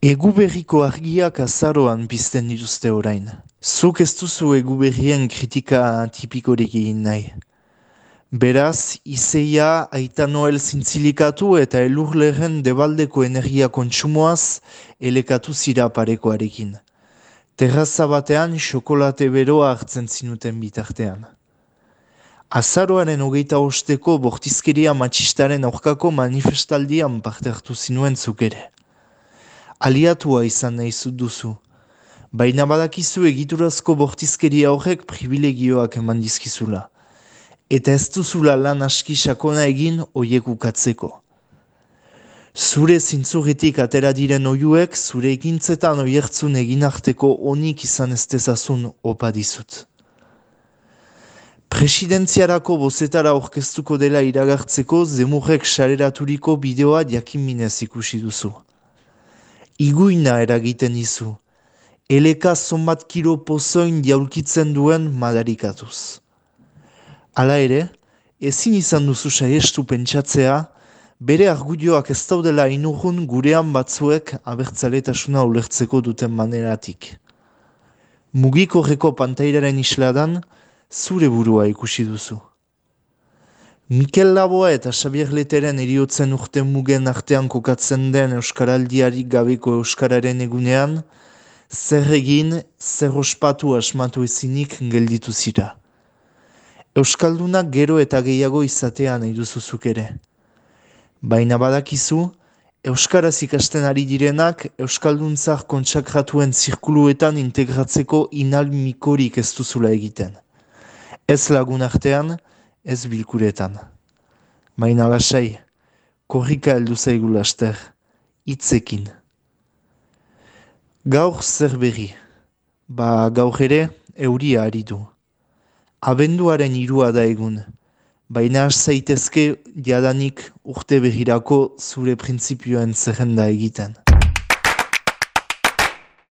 Eguberriko argiak azaroan pizten dituzte orain. Zuk ez duzu eguberrien kritika tipikorik egin nahi. Beraz, izeia aita noel zintzilikatu eta elurleren debaldeko energia kontsumoaz elekatu zira parekoarekin. Terraza batean xokolate beroa hartzen zinuten bitartean. Azaroaren hogeita osteko bortizkeria matxistaren aurkako manifestaldian parte hartu zinuen zukere. Aliatua izan nahi duzu. Baina badakizu egiturazko bortizkeria horrek privilegioak eman dizkizula. Eta ez duzula lan aski sakona egin oiek ukatzeko. Zure zintzuretik atera diren oiuek, zure egintzetan oiertzun egin arteko onik izan ez dezazun opa dizut. Presidentziarako bozetara orkestuko dela iragartzeko zemurrek sareraturiko bideoa jakin minez ikusi duzu. Iguina eragiten dizu. Eleka zonbat kilo pozoin jaulkitzen duen madarikatuz. Hala ere, ezin izan duzu saiestu pentsatzea, bere argudioak ez daudela inurrun gurean batzuek abertzaletasuna ulertzeko duten maneratik. Mugiko reko pantairaren isladan, zure burua ikusi duzu. Mikel Laboa eta Xabier Leteren eriotzen urte mugen artean kokatzen den Euskaraldiari gabeko Euskararen egunean, zer egin, zer ospatu asmatu ezinik gelditu zira. Euskaldunak gero eta gehiago izatea nahi ere. Baina badakizu, Euskaraz ikasten ari direnak Euskalduntzak kontsakratuen zirkuluetan integratzeko inalmikorik ez duzula egiten. Ez lagun artean, ez bilkuretan. Baina lasai, korrika heldu zaigu laster, itzekin. Gaur zer berri, ba gaur ere euria ari du. Abenduaren irua da egun, baina zaitezke jadanik urte behirako zure printzipioen zerrenda egiten.